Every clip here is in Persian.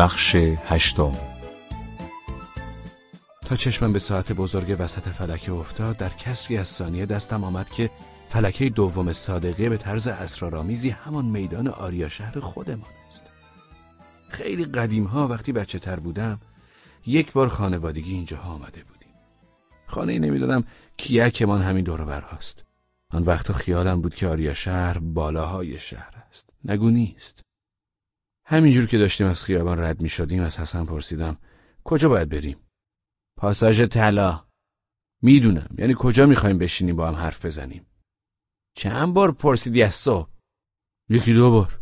بخش هشتم. تا چشمم به ساعت بزرگ وسط فلکه افتاد در کسری از ثانیه دستم آمد که فلکه دوم صادقه به طرز اسرارآمیزی همان میدان آریا شهر خودمان است. خیلی قدیم ها وقتی بچه تر بودم یک بار خانوادگی اینجا آمده بودیم. خانه نمی‌دانم کیکمان همین دور برهاست آن وقتا خیالم بود که آریا شهر بالاهای شهر است. نگو نیست. همینجور که داشتیم از خیابان رد می شدیم از حسن پرسیدم کجا باید بریم؟ پاساژ طلا. می‌دونم. یعنی کجا می‌خوایم بشینیم با هم حرف بزنیم؟ چند بار پرسیدی از صبح؟ یکی دو بار.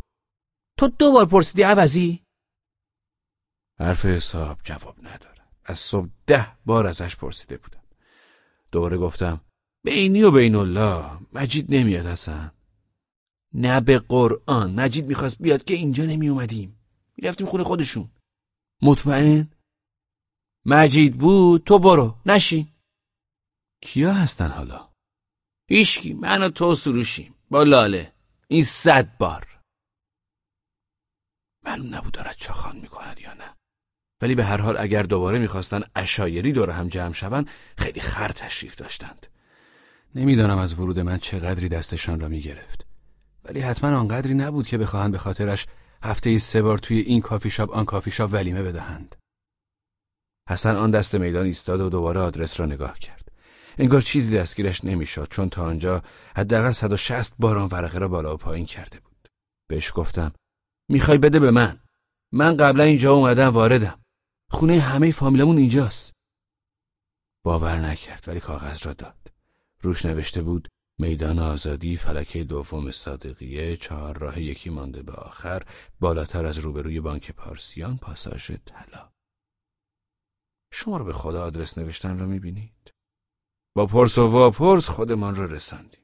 تو دو بار پرسیدی عوضی؟ حرف حساب جواب نداره از صبح ده بار ازش پرسیده بودم. دوباره گفتم بینی و بین الله مجید نمیاد حسن. نه به قرآن. مجید می‌خواست بیاد که اینجا نمی اومدیم می‌رفتیم خونه خودشون. مطمئن؟ مجید بود؟ تو برو. نشین. کیا هستن حالا؟ ایشکی من و تو سروشیم. با لاله. این صد بار. معلوم نبود دارد چاخان می‌کند یا نه. ولی به هر حال اگر دوباره می‌خواستن اشایری دور هم جمع شوند خیلی خر تشریف داشتند. نمی‌دانم از ورود من چقدری دستشان را می‌گرفت. ولی حتما آنقدری نبود که بخواهند به خاطرش هفته سه بار توی این کافی شاپ آن کافی شاپ ولیمه بدهند. حسن آن دست میدان ایستاد و دوباره آدرس را نگاه کرد. انگار چیزی دستگیرش نمی‌شد چون تا آنجا حداقل 160 بار آن ورقه را بالا و پایین کرده بود. بهش گفتم می‌خوای بده به من. من قبلا اینجا اومدم واردم. خونه همه فامیلمون اینجاست. باور نکرد ولی کاغذ را داد. روش نوشته بود میدان آزادی فلکه دوم صادقیه چهار راه یکی مانده به آخر بالاتر از روبروی بانک پارسیان پاساژ طلا. شما رو به خدا آدرس نوشتن را می‌بینید؟ با پرس و واپرس خودمان را رساندیم.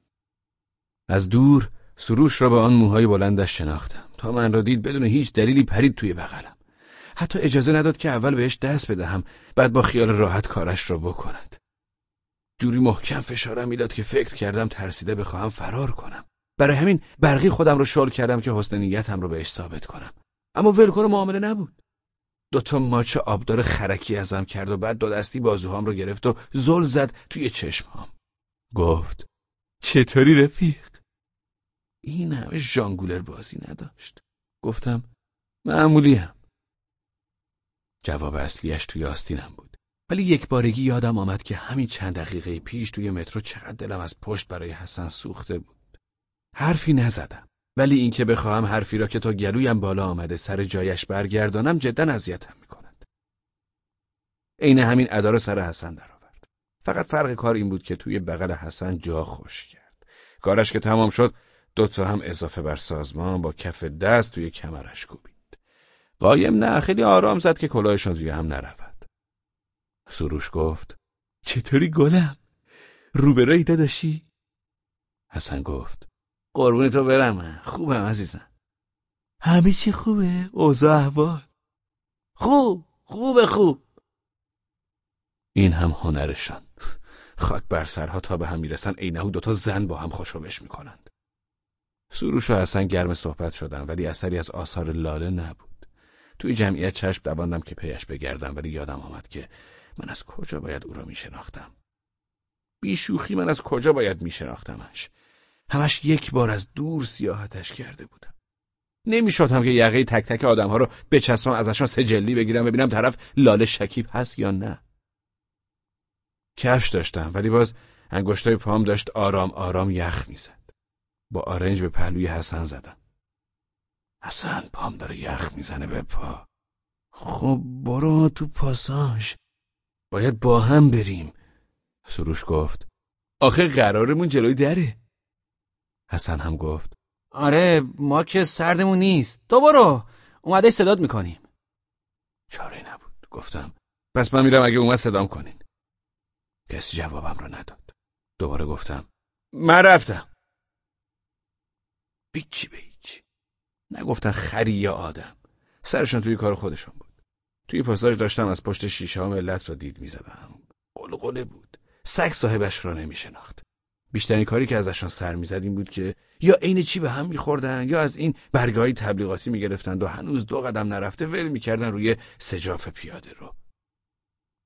از دور سروش را به آن موهای بلندش شناختم. تا من را دید بدون هیچ دلیلی پرید توی بغلم. حتی اجازه نداد که اول بهش دست بدهم بعد با خیال راحت کارش را بکند. جوری محکم فشارم می‌داد که فکر کردم ترسیده بخواهم فرار کنم. برای همین برقی خودم رو شل کردم که حسن نیتم رو بهش ثابت کنم. اما ولکن معامله نبود. دوتا ماچ آبدار خرکی ازم کرد و بعد دو دستی بازوهام رو گرفت و زل زد توی چشمهام گفت چطوری رفیق؟ این همه ژانگولر بازی نداشت. گفتم معمولیم جواب اصلیش توی آستینم بود. ولی یک بارگی یادم آمد که همین چند دقیقه پیش توی مترو چقدر دلم از پشت برای حسن سوخته بود. حرفی نزدم. ولی اینکه بخواهم حرفی را که تا گلویم بالا آمده سر جایش برگردانم جدا اذیتم می‌کند. عین همین ادا را سر حسن درآورد. فقط فرق کار این بود که توی بغل حسن جا خوش کرد. کارش که تمام شد دوتا هم اضافه بر سازمان با کف دست توی کمرش کوبید. قایم نه خیلی آرام زد که کلاهشون توی هم نرود. سروش گفت چطوری گلم؟ روبرایی داداشی؟ حسن گفت قربون تو برم خوبم عزیزم همه چی خوبه؟ اوضاع احوال خوب خوب خوب این هم هنرشان خاک بر سرها تا به هم می‌رسن عینهو دوتا زن با هم خوشومش می‌کنند سروش و حسن گرم صحبت شدن ولی اثری از آثار لاله نبود توی جمعیت چشم دواندم که پیش بگردم ولی یادم آمد که من از کجا باید او را می شناختم؟ بیشوخی من از کجا باید می شناختمش؟ همش یک بار از دور سیاحتش کرده بودم. نمی‌شد هم که یقه تک تک آدم ها رو بچسبم ازشان سجلی بگیرم ببینم طرف لاله شکیب هست یا نه. کفش داشتم ولی باز انگشتای پام داشت آرام آرام یخ می‌زد. با آرنج به پهلوی حسن زدم. حسن پام داره یخ می‌زنه به پا. خب برو تو پاساژ باید با هم بریم. سروش گفت آخه قرارمون جلوی دره. حسن هم گفت آره ما که سردمون نیست. تو برو. اومده صداد می‌کنیم. چاره نبود. گفتم پس من میرم اگه اومد صدام کنین. کسی جوابم را نداد. دوباره گفتم من رفتم. بیچی به هیچی. نگفتن خری یا آدم. سرشان توی کار خودشون بود. توی پاساژ داشتم از پشت شیشه ها ملت را دید می‌زدم. قلقله بود. سگ صاحبش را نمیشناخت. بیشترین کاری که ازشان سر می‌زد این بود که یا عین چی به هم میخوردن یا از این برگاهی تبلیغاتی می‌گرفتند و هنوز دو قدم نرفته ول می‌کردن روی سجاف پیاده رو.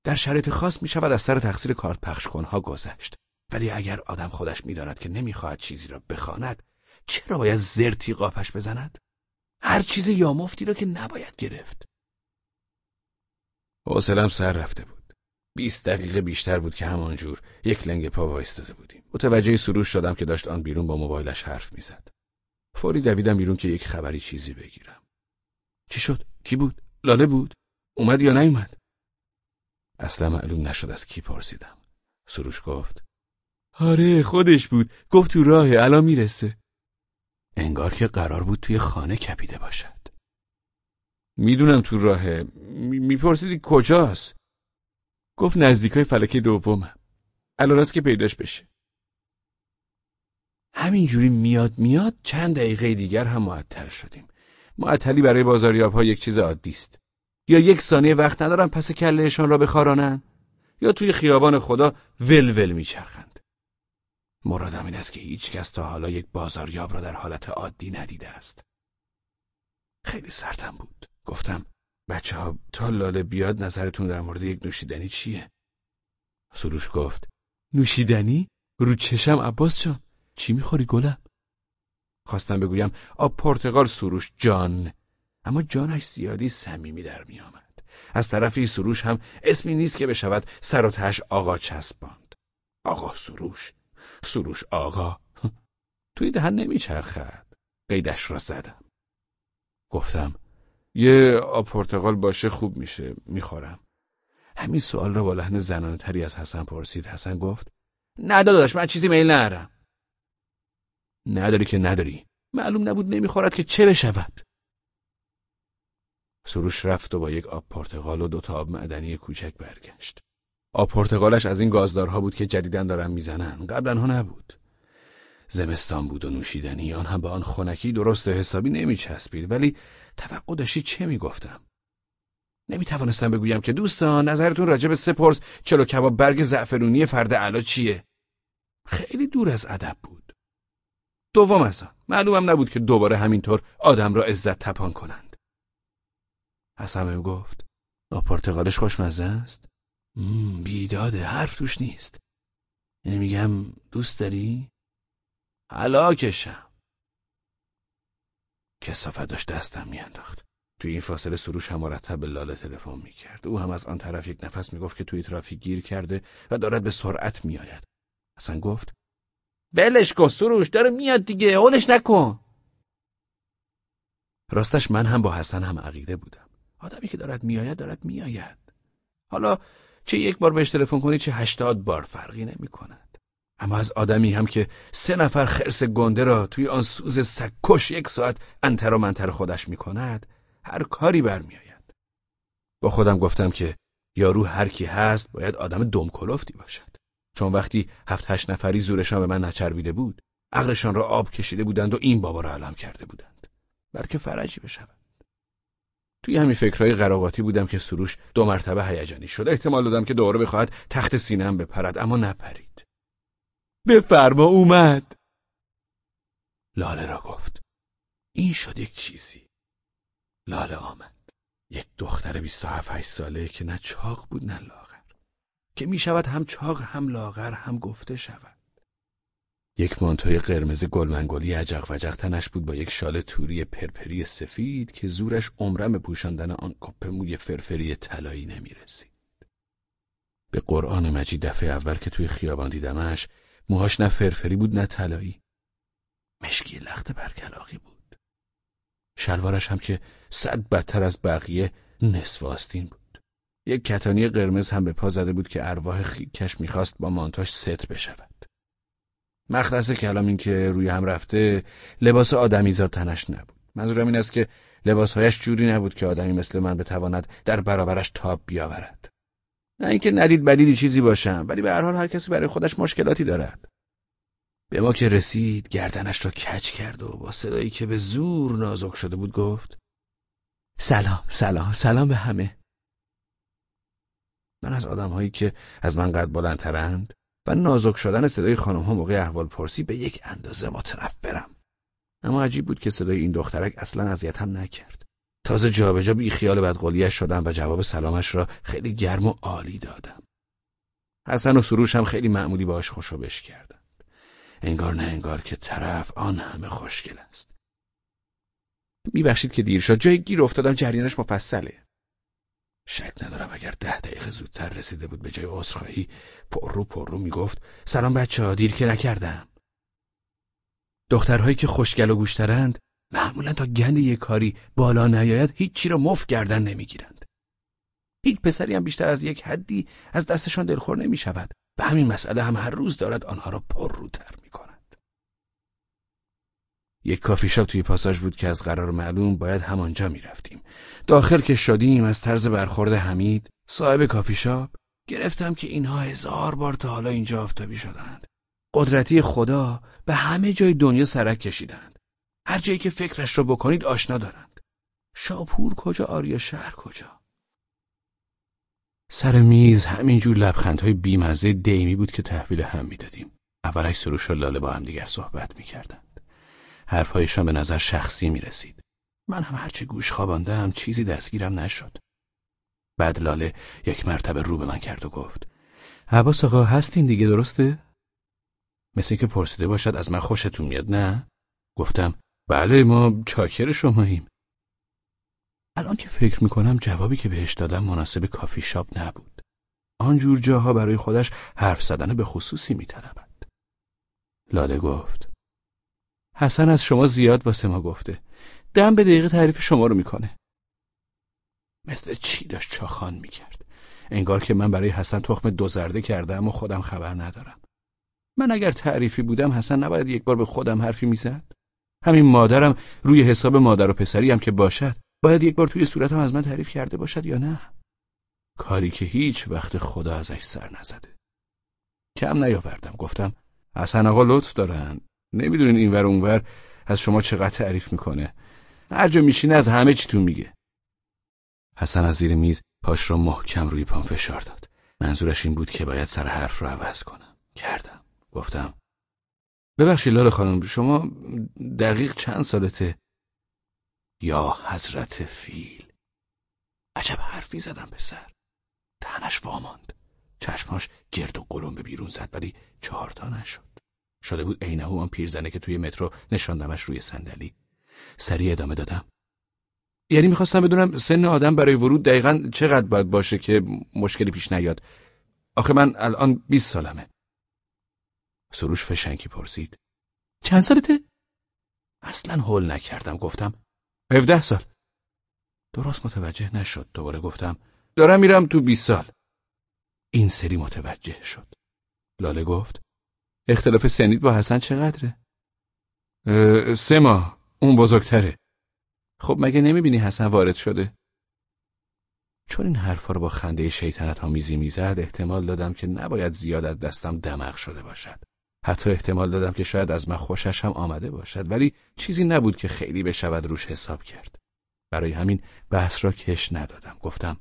در شرایط خاص می‌شود از سر تقصیر کارت پخش کنها گذشت. ولی اگر آدم خودش می‌داند که نمی‌خواهد چیزی را بخواند چرا باید زرتی قاپش بزند؟ هر چیز یا مفتی را که نباید گرفت. حوصلم سر رفته بود. بیست دقیقه بیشتر بود که همانجور یک لنگ پا وایستاده بودیم. متوجه سروش شدم که داشت آن بیرون با موبایلش حرف می‌زد. فوری دویدم بیرون که یک خبری چیزی بگیرم. چی شد؟ کی بود؟ لاله بود؟ اومد یا نیومد؟ اصلا معلوم نشد از کی پرسیدم. سروش گفت آره خودش بود. گفت تو راه الان می‌رسه. انگار که قرار بود توی خانه کپیده باشد. می‌دونم تو راهه میپرسیدی کجاست؟ گفت نزدیکای فلکه دومم. الان که پیداش بشه. همینجوری میاد میاد چند دقیقه دیگر هم معطل شدیم. معطلی برای بازاریاب ها یک چیز عادی است. یا یک ثانیه وقت ندارن پس کلهشان را بخارانن؟ یا توی خیابان خدا ول ول میچرخند؟ مرادم این است که هیچ کس تا حالا یک بازاریاب را در حالت عادی ندیده است. خیلی سردم بود. گفتم بچه ها تا لاله بیاد نظرتون در مورد یک نوشیدنی چیه؟ سروش گفت نوشیدنی؟ رو چشم عباس جان چی می‌خوری گلم؟ خواستم بگویم آب پرتغال سروش جان اما جانش زیادی صمیمی در میآمد از طرفی سروش هم اسمی نیست که بشود سر و تش آقا چسباند آقا سروش سروش آقا توی دهن نمیچرخد قیدش را زدم گفتم یه آب پرتقال باشه خوب میشه می‌خورم. همین سوال را با لحن زنانه تری از حسن پرسید. حسن گفت نه داداش من چیزی میل نرم نداری که نداری. معلوم نبود نمی‌خورد که چه بشود. سروش رفت و با یک آب پرتقال و دو تا آب معدنی کوچک برگشت. آب پرتقالش از این گازدارها بود که جدیدن دارن می‌زنن. قبلا ها نبود. زمستان بود و نوشیدنی. آن هم به آن خنکی درست و حسابی نمیچسبید. ولی توقع داشتی چه می‌گفتم؟ نمی توانستم بگویم که دوستان نظرتون راجع به سپرس چلو کباب برگ زعفرونی فرد علا چیه؟ خیلی دور از ادب بود. دوم از آن معلومم نبود که دوباره همینطور آدم را عزت تپان کنند. حسن گفت پرتقالش خوشمزه است؟ بیداده حرف توش نیست. یعنی دوست داری؟ هلاکشم. کسافت داشت دستم میانداخت. توی این فاصله سروش هم مرتب به لاله تلفن می‌کرد. او هم از آن طرف یک نفس می‌گفت که توی ترافیک گیر کرده و دارد به سرعت میآید. اصلا گفت ولش کن سروش داره میاد دیگه اولش نکن. راستش من هم با حسن هم عقیده بودم. آدمی که دارد میآید دارد میآید. حالا چه یک بار بهش تلفن کنی چه هشتاد بار فرقی نمی اما از آدمی هم که سه نفر خرس گنده را توی آن سوز سکش یک ساعت انتر و منتر خودش می کند هر کاری برمیآید. با خودم گفتم که یارو هر کی هست باید آدم دمکلفتی باشد. چون وقتی هفت هشت نفری زورشان به من نچربیده بود عقلشان را آب کشیده بودند و این بابا را علم کرده بودند. بلکه فرجی بشود توی همین فکرهای قراقاتی بودم که سروش دو مرتبه هیجانی شد. احتمال دادم که دوباره بخواهد تخت سینم بپرد اما نپرید. بفرما اومد. لاله را گفت این شد یک چیزی. لاله آمد. یک دختر بیست و هفت ساله که نه چاق بود نه لاغر. که می شود هم چاق هم لاغر هم گفته شود. یک مانتوی قرمز گلمنگولی عجق وجق تنش بود با یک شال توری پرپری سفید که زورش عمرم پوشاندن آن کپ موی فرفری طلایی نمی رسید. به قرآن مجید دفعه اول که توی خیابان دیدمش موهاش نه فرفری بود نه طلایی مشکی لخت برکلاقی بود شلوارش هم که صد بدتر از بقیه نصف آستین بود یک کتانی قرمز هم به پا زده بود که ارواح خیکش می‌خواست با مانتاش ست بشود. مخلص کلام این که روی هم رفته لباس آدمیزاد تنش نبود. منظورم این است که لباسهایش جوری نبود که آدمی مثل من بتواند در برابرش تاب بیاورد. نه اینکه ندید بدیدی چیزی باشم ولی به هر حال هر کسی برای خودش مشکلاتی دارد. به ما که رسید گردنش را کج کرد و با صدایی که به زور نازک شده بود گفت سلام سلام سلام به همه. من از آدمهایی که از من قد بلندترند و نازک شدن صدای خانم ها موقع احوال پرسی به یک اندازه متنفرم. اما عجیب بود که صدای این دخترک اصلا هم نکرد. تازه جابجا بی خیال بدقولیش شدم و جواب سلامش را خیلی گرم و عالی دادم. حسن و سروش هم خیلی معمولی باش خوشو بش کردند. انگار نه انگار که طرف آن همه خوشگل است. میبخشید که دیر شد. جای گیر افتادم. جریانش مفصله. شک ندارم اگر ده دقیقه زودتر رسیده بود به جای عذرخواهی پررو پررو می‌گفت سلام بچه ها دیر که نکردم. دخترهایی که خوشگل و گوشترند معمولا تا گند یک کاری بالا نیاید هیچی را مف گردن نمی‌گیرند هیچ پسری هم بیشتر از یک حدی از دستشان دلخور نمی شود و همین مسئله هم هر روز دارد آنها را پرروتر می کند. یک کافی شاپ توی پاساژ بود که از قرار معلوم باید همانجا می رفتیم. داخل که شدیم از طرز برخورد حمید صاحب کافی شاپ گرفتم که اینها هزار بار تا حالا اینجا آفتابی شدند. قدرتی خدا به همه جای دنیا سرک کشیدند. هر جایی که فکرش را بکنید آشنا دارند. شاپور کجا آریا شهر کجا؟ سر میز همینجور لبخندهای بیمزه دیمی بود که تحویل هم می‌دادیم. اولش سروش و لاله با هم دیگر صحبت می‌کردند. حرفهایشان به نظر شخصی می رسید. من هم هرچه گوش خواباندم چیزی دستگیرم نشد. بعد لاله یک مرتبه رو به من کرد و گفت عباس آقا هستین دیگه درسته؟ مثل که پرسیده باشد از من خوشتون میاد نه؟ گفتم بله ما چاکر شماییم. الان که فکر می‌کنم جوابی که بهش دادم مناسب کافی شاپ نبود. آنجور جاها برای خودش حرف زدن به خصوصی میطلبد. لاله گفت حسن از شما زیاد واسه ما گفته. دم به دقیقه تعریف شما رو می‌کنه. مثل چی داشت چاخان می‌کرد. انگار که من برای حسن تخم دو زرده کردم و خودم خبر ندارم. من اگر تعریفی بودم حسن نباید یک بار به خودم حرفی می‌زد. همین مادرم روی حساب مادر و پسری هم که باشد باید یک بار توی صورتم از من تعریف کرده باشد یا نه؟ کاری که هیچ وقت خدا ازش سر نزده. کم نیاوردم گفتم حسن آقا لطف دارن. نمی‌دونین اینور اونور از شما چقدر تعریف می‌کنه. هر جا میشینه از همه چیتون میگه. حسن از زیر میز پاش را محکم روی پام فشار داد. منظورش این بود که باید سر حرف رو عوض کنم. کردم. گفتم ببخشید لاله خانم شما دقیق چند سالته؟ یا حضرت فیل؟ عجب حرفی زدم پسر. دهنش واماند. چشماش گرد و قلم به بیرون زد ولی چهارتا نشد. شده بود عینه آن پیرزنه که توی مترو نشاندمش روی صندلی. سریع ادامه دادم. یعنی می‌خواستم بدونم سن آدم برای ورود دقیقا چقدر باید باشه که مشکلی پیش نیاد. آخه من الان 20 سالمه. سروش فشنکی پرسید. چند سالته؟ اصلا حل نکردم. گفتم 17 سال. درست متوجه نشد. دوباره گفتم دارم میرم تو 20 سال. این سری متوجه شد. لاله گفت اختلاف سنید با حسن چقدره؟ سه ماه. اون بزرگتره. خب مگه نمی‌بینی حسن وارد شده؟ چون این حرفا رو با خنده شیطنت میزی می‌زد احتمال دادم که نباید زیاد از دستم دماغ شده باشد. حتی احتمال دادم که شاید از من خوشش هم آمده باشد ولی چیزی نبود که خیلی بشود روش حساب کرد. برای همین بحث را کش ندادم. گفتم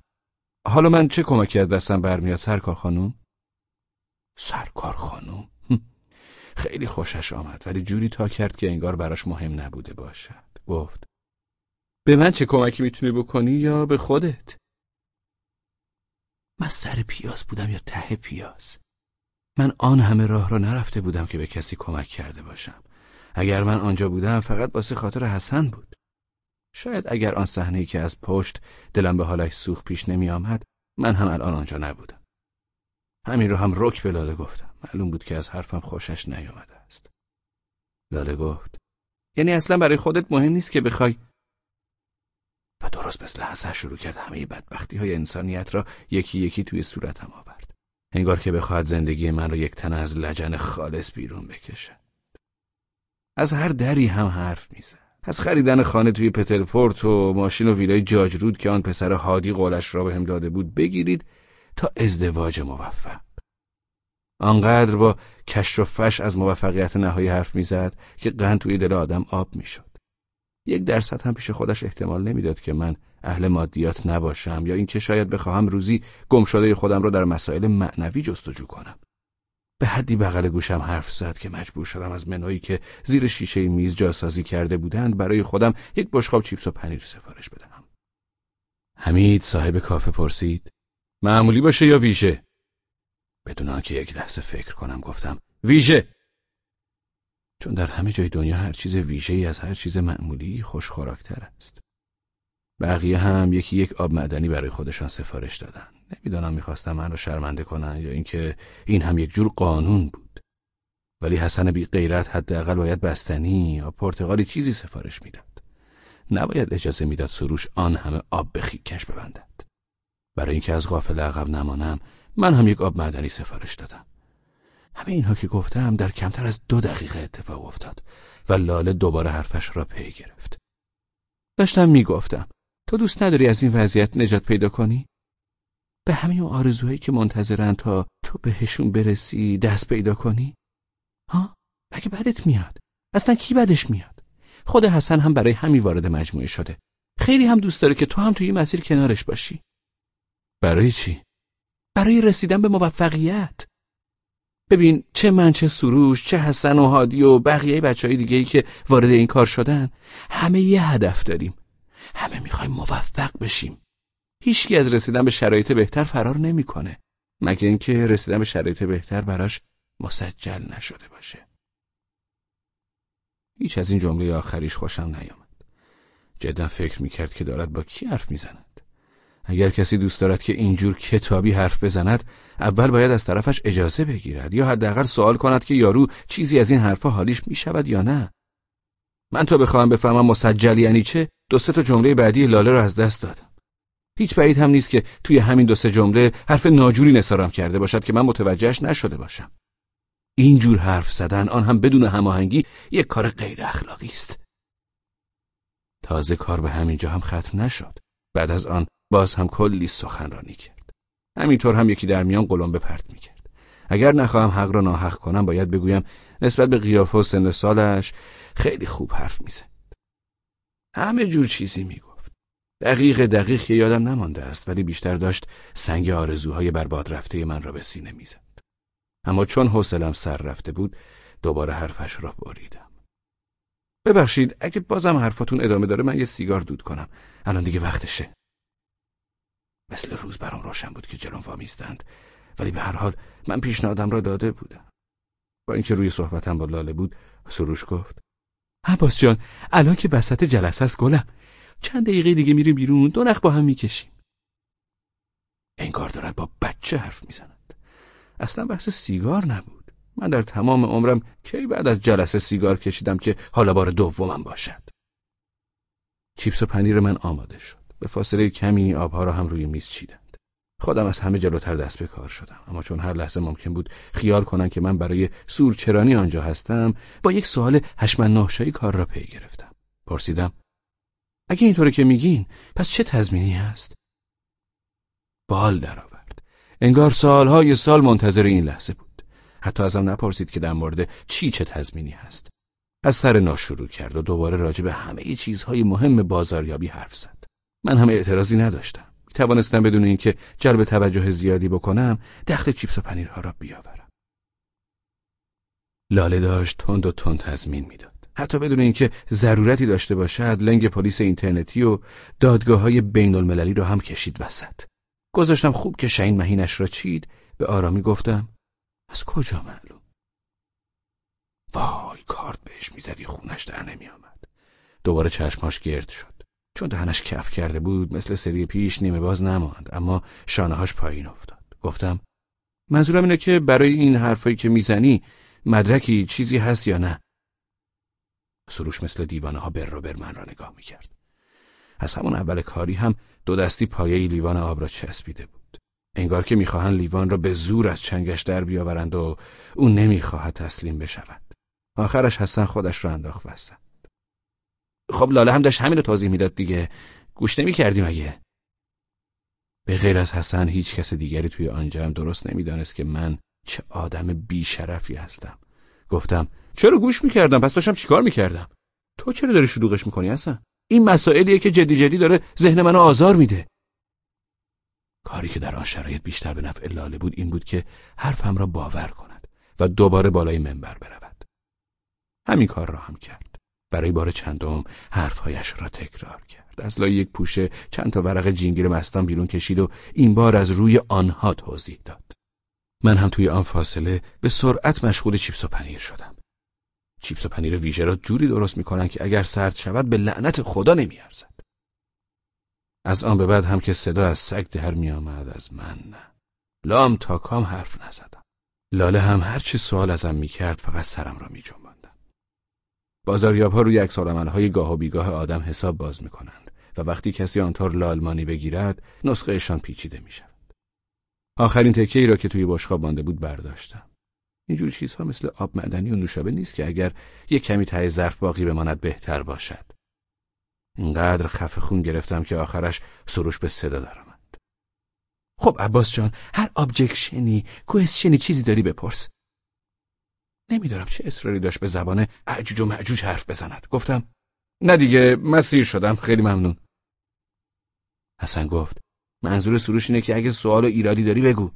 حالا من چه کمکی از دستم برمیاد سرکار خانوم؟ سرکار خانوم؟ خیلی خوشش آمد ولی جوری تا کرد که انگار براش مهم نبوده باشد. گفت به من چه کمکی می‌تونی بکنی یا به خودت؟ من سر پیاز بودم یا ته پیاز؟ من آن همه راه را نرفته بودم که به کسی کمک کرده باشم. اگر من آنجا بودم فقط واسه خاطر حسن بود. شاید اگر آن صحنه که از پشت دلم به حالش سوخ پیش نمی آمد من هم الان آنجا نبودم. همین رو هم رک به لاله گفتم. معلوم بود که از حرفم خوشش نیامده است. لاله گفت یعنی اصلا برای خودت مهم نیست که بخوای؟ و درست مثل حسن شروع کرد همه بدبختی های انسانیت را یکی یکی توی صورتم آورد. انگار که بخواهد زندگی من را یک تن از لجن خالص بیرون بکشه. از هر دری هم حرف می‌زد. از خریدن خانه توی پترپورت و ماشین و ویلای جاجرود که آن پسر هادی قولش را به هم داده بود بگیرید تا ازدواج موفق. آنقدر با کش و فش از موفقیت نهایی حرف می‌زد که قند توی دل آدم آب می‌شد. یک درصد هم پیش خودش احتمال نمی‌داد که من اهل مادیات نباشم یا اینکه شاید بخواهم روزی گمشده خودم را در مسائل معنوی جستجو کنم. به حدی بغل گوشم حرف زد که مجبور شدم از منویی که زیر شیشه میز جاسازی کرده بودند برای خودم یک بشقاب چیپس و پنیر سفارش بدهم. حمید صاحب کافه پرسید: معمولی باشه یا ویژه؟ بدون آنکه یک لحظه فکر کنم گفتم: ویژه. چون در همه جای دنیا هر چیز ویژه‌ای از هر چیز معمولی خوشخوراکتر است. بقیه هم یکی یک آب معدنی برای خودشان سفارش دادن. نمی‌دانم می‌خواستم من را شرمنده کنن یا اینکه این هم یک جور قانون بود. ولی حسن بی غیرت حداقل باید بستنی یا پرتغالی چیزی سفارش می‌داد. نباید اجازه می‌داد سروش آن همه آب به خیکش ببندد. برای اینکه از غافل عقب نمانم من هم یک آب معدنی سفارش دادم. همه اینها که گفتم در کمتر از دو دقیقه اتفاق افتاد و لاله دوباره حرفش را پی گرفت. داشتم می‌گفتم تو دوست نداری از این وضعیت نجات پیدا کنی؟ به همین آرزوهایی که منتظرن تا تو بهشون برسی دست پیدا کنی؟ ها؟ مگه بدت میاد؟ اصلا کی بدش میاد؟ خود حسن هم برای همین وارد مجموعه شده. خیلی هم دوست داره که تو هم توی مسیر کنارش باشی. برای چی؟ برای رسیدن به موفقیت. ببین چه من چه سروش چه حسن و هادی و بقیه بچه های دیگه ای که وارد این کار شدن همه یه هدف داریم. همه می‌خوایم موفق بشیم. هیچکی از رسیدن به شرایط بهتر فرار نمی‌کنه. مگه اینکه رسیدن به شرایط بهتر براش مسجل نشده باشه. هیچ از این جمله آخریش خوشم نیامد. جدا فکر می‌کرد که دارد با کی حرف می‌زند. اگر کسی دوست دارد که اینجور کتابی حرف بزند اول باید از طرفش اجازه بگیرد یا حداقل سوال کند که یارو چیزی از این حرفها حالیش می‌شود یا نه. من تا بخواهم بفهمم مسجل یعنی چه دو سه تا جمله بعدی لاله را از دست دادم. هیچ بعید هم نیست که توی همین دو سه جمله حرف ناجوری نثارم کرده باشد که من متوجهش نشده باشم. اینجور حرف زدن آن هم بدون هماهنگی یک کار غیر اخلاقی است. تازه کار به همینجا هم ختم نشد. بعد از آن باز هم کلی سخنرانی کرد. همینطور هم یکی در میان قلم پرت می‌کرد. اگر نخواهم حق را ناحق کنم باید بگویم نسبت به قیافه و سن سالش خیلی خوب حرف می‌زد. همه جور چیزی می‌گفت. دقیق دقیق که یادم نمانده است ولی بیشتر داشت سنگ آرزوهای برباد رفته من را به سینه می‌زد. اما چون حوصلم سر رفته بود دوباره حرفش را بریدم. ببخشید اگه بازم حرفاتون ادامه داره من یه سیگار دود کنم. الان دیگه وقتشه. مثل روز برام روشن بود که جلوم وامیستند. ولی به هر حال من پیشنهادم را داده بودم. با اینکه روی صحبتم با لاله بود سروش گفت عباس جان الان که وسط جلسه است گلم. چند دقیقه دیگه میریم بیرون دو نخ با هم می‌کشیم. انگار دارد با بچه حرف می‌زند. اصلا بحث سیگار نبود. من در تمام عمرم کی بعد از جلسه سیگار کشیدم که حالا بار دومم باشد. چیپس و پنیر من آماده شد. به فاصله کمی آبها را هم روی میز چیدند. خودم از همه جلوتر دست به کار شدم. اما چون هر لحظه ممکن بود خیال کنم که من برای سورچرانی آنجا هستم با یک سوال هشمن ناشایی کار را پی گرفتم. پرسیدم اگه اینطوره که میگین پس چه تضمینی هست؟ بال درآورد. انگار سالهای سال منتظر این لحظه بود. حتی ازم نپرسید که در مورد چی چه تضمینی هست. از سر ناشروع کرد و دوباره راجع به همه چیزهای مهم بازاریابی حرف زد. من هم اعتراضی نداشتم. توانستم بدون اینکه جلب توجه زیادی بکنم دخل چیپس و پنیرها را بیاورم. لاله داشت تند و تند تضمین می‌داد. حتی بدون اینکه ضرورتی داشته باشد لنگ پلیس اینترنتی و دادگاه های بین المللی را هم کشید وسط. گذاشتم خوب که شین مهینش را چید به آرامی گفتم از کجا معلوم؟ وای کارت بهش می‌زدی خونش در نمیآمد. دوباره چشماش گرد شد. چون دهنش کف کرده بود مثل سری پیش نیمه باز نماند اما شانههاش پایین افتاد گفتم منظورم اینه که برای این حرفایی که می‌زنی مدرکی چیزی هست یا نه سروش مثل دیوانه ها بر رو بر من را نگاه می‌کرد از همون اول کاری هم دو دستی پایه لیوان آب را چسبیده بود. انگار که می‌خواهند لیوان را به زور از چنگش در بیاورند و او نمی‌خواهد تسلیم بشود. آخرش حسن خودش را انداخت وسط. خب لاله هم داشت همین رو توضیح می‌داد دیگه. گوش نمی کردیم اگه. به غیر از حسن هیچ کس دیگری توی آن جمع درست نمی‌دانست که من چه آدم بیشرفی هستم. گفتم چرا گوش می‌کردم پس داشتم چیکار می‌کردم؟ تو چرا داری شلوغش می‌کنی حسن؟ این مسائلیه که جدی جدی داره ذهن منو آزار میده. کاری که در آن شرایط بیشتر به نفع لاله بود این بود که حرفم را باور کند و دوباره بالای منبر برود. همین کار را هم کرد. برای بار چندم حرفهایش را تکرار کرد. از لای یک پوشه چند تا ورق جینگیر مستان بیرون کشید و این بار از روی آنها توضیح داد. من هم توی آن فاصله به سرعت مشغول چیپس و پنیر شدم. چیپس و پنیر ویژه را جوری درست می‌کنن که اگر سرد شود به لعنت خدا نمیارزد. از آن به بعد هم که صدا از سگ در میآمد از من نه. لام تا کام حرف نزدم. لاله هم هر چه سوال ازم می‌کرد فقط سرم را میجنباندم. بازاریاب ها روی عکس های گاه و بیگاه آدم حساب باز می‌کنند و وقتی کسی آنطور لالمانی بگیرد نسخهشان پیچیده می‌شود. آخرین تکه ای را که توی بشقاب مانده بود برداشتم. اینجور چیزها مثل آب معدنی و نوشابه نیست که اگر یک کمی ته ظرف باقی بماند بهتر باشد. اینقدر خفه خون گرفتم که آخرش سروش به صدا درآمد. خب عباس جان هر آبجکشنی کوئسشنی چیزی داری بپرس. نمیدارم چه اصراری داشت به زبان عجوج و معجوج حرف بزند. گفتم نه دیگه مسیر شدم خیلی ممنون. حسن گفت منظور سروش اینه که اگه سوال و ایرادی داری بگو.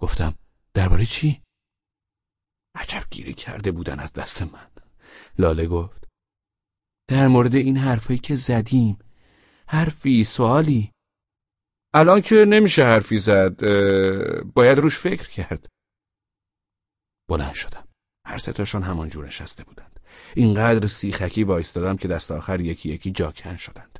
گفتم درباره چی؟ عجب گیری کرده بودن از دست من. لاله گفت در مورد این حرفایی که زدیم حرفی سوالی الان که نمیشه حرفی زد باید روش فکر کرد بلند شدم. هر ستاشون همان جور نشسته بودند. اینقدر سیخکی وایستادم که دست آخر یکی یکی جاکن شدند.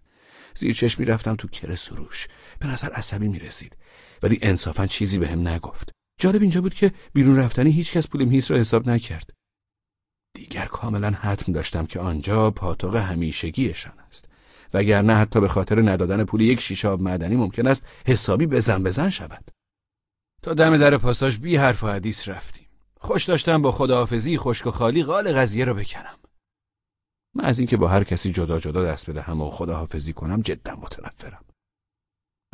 زیر چشمی رفتم تو کر سروش. به نظر عصبی می‌رسید. ولی انصافا چیزی به هم نگفت. جالب اینجا بود که بیرون رفتنی هیچکس پول میز را حساب نکرد. دیگر کاملا حتم داشتم که آنجا پاتوق همیشگیشان است. وگرنه حتی به خاطر ندادن پول یک شیشه آب معدنی ممکن است حسابی بزن بزن شود. تا دم در پاساژ بی حرف و حدیث رفتیم. خوش داشتم با خداحافظی خشک و خالی قال قضیه را بکنم من از اینکه با هر کسی جدا جدا دست بدهم و خداحافظی کنم جدا متنفرم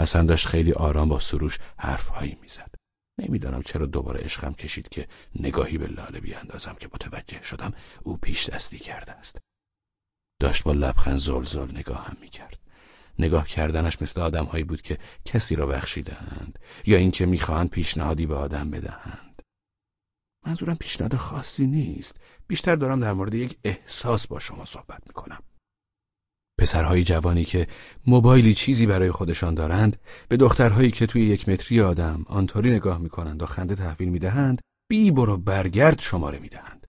حسن داشت خیلی آرام با سروش حرفهایی می‌زد نمی‌دانم چرا دوباره عشقم کشید که نگاهی به لاله بیاندازم که متوجه شدم او پیش دستی کرده است. داشت با لبخند زل زل نگاهم می‌کرد. نگاه کردنش مثل آدمهایی بود که کسی را بخشیدهاند یا اینکه می‌خواهند پیشنهادی به آدم بدهند. منظورم پیشنهاد خاصی نیست. بیشتر دارم در مورد یک احساس با شما صحبت می‌کنم. پسرهای جوانی که موبایلی چیزی برای خودشان دارند به دخترهایی که توی یک متری آدم آنطوری نگاه می‌کنند و خنده تحویل می‌دهند بی برو برگرد شماره می‌دهند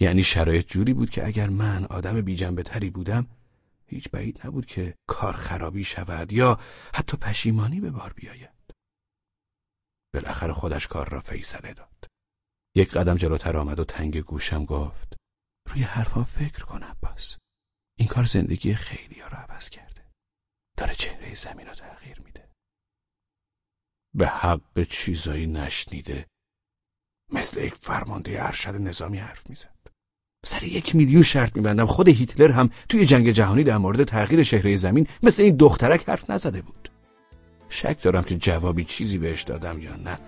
یعنی شرایط جوری بود که اگر من آدم بی جنبه تری بودم هیچ بعید نبود که کار خرابی شود یا حتی پشیمانی به بار بیاید بالاخره خودش کار را فیصله داد یک قدم جلوتر آمد و تنگ گوشم گفت روی حرفان فکر کن عباس. این کار زندگی خیلی ها رو عوض کرده. داره چهره زمین رو تغییر میده. به حق چیزایی نشنیده. مثل یک فرمانده ارشد نظامی حرف می‌زد. سر یک میلیون شرط میبندم. خود هیتلر هم توی جنگ جهانی در مورد تغییر چهره زمین مثل این دخترک حرف نزده بود. شک دارم که جوابی چیزی بهش دادم یا نه.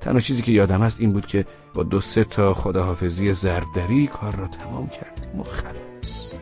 تنها چیزی که یادم هست این بود که با دو سه تا خداحافظی زردری کار را تمام کردیم و خلاص.